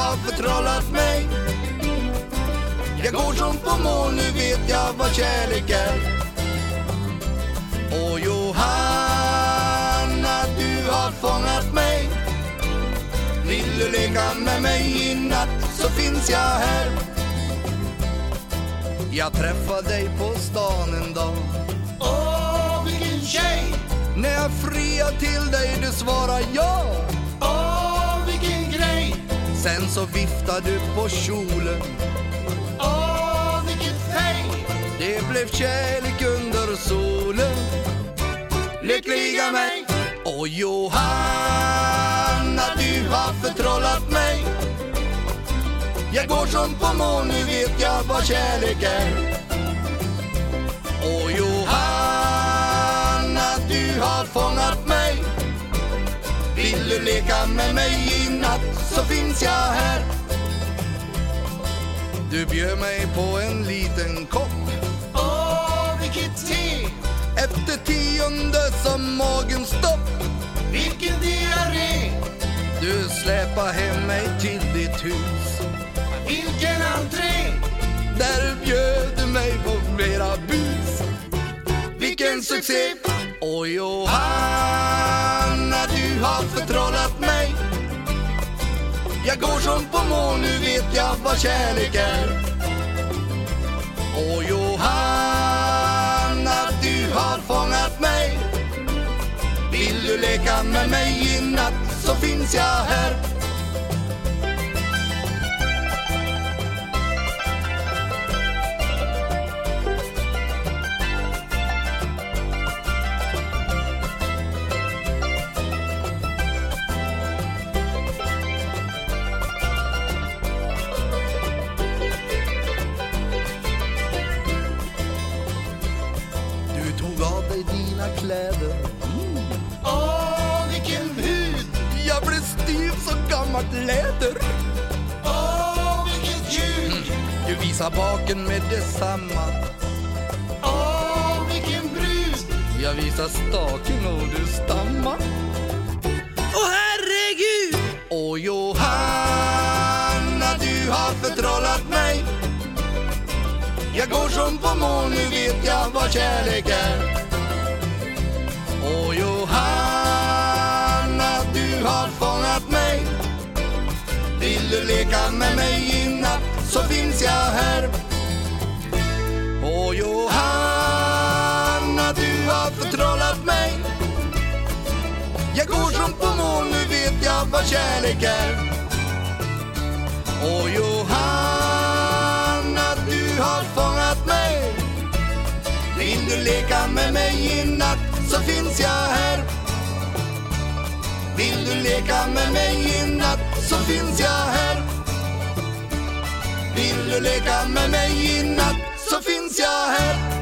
har förtrollat mig. Jag går som på moln, nu vet jag vad kärlek är. Och Johanna, du har fångat mig. Vill du leka med mig i natt så finns jag här. Jag träffade dig på stan en dag. Åh, vilken tjej! När jag friade till dig, du svarade ja. Sen så viftade du på kjolen. Åh, vilket fej! Det blev kärlek under solen. Lyckliga mig! Och Johanna, du har förtrollat mig. Jag går som på moln, nu vet jag vad kärlek är. Vill du leka med mig i natt så finns jag här. Du bjöd mig på en liten kopp. Åh, vilket te! Efter tionde som magen stopp. Vilken diarré! Du släpar hem mig till ditt hus. Vilken entré! Där bjöd du mig på mera bus. Vilken succé! Och Johanna, du har förtrollat mig. Jag går som på moln, nu vet jag vad kärlek är. Och Johanna, du har fångat mig. Vill du leka med mig i natt så finns jag här. Dig dina kläder. Åh, vilken hud! Jag blev stiv som gammalt läder. Åh, vilket ljud! Du visar baken med detsamma. Åh, vilken brud! Jag visar staken och du stammar. Åh, herregud! Åh, Johanna, du har förtrollat mig. Jag går som på moln, nu vet jag vad kärlek är. Och Johanna, du har fångat mig. Vill du leka med mig i natt så finns jag här. Åh Johanna, du har förtrollat mig. Jag går som på moln, nu vet jag vad kärlek är. Åh Johanna, du har fångat mig. Vill du leka med mig i du leka med mig i natt så finns jag här. Vill du leka med mig i natt så finns jag här.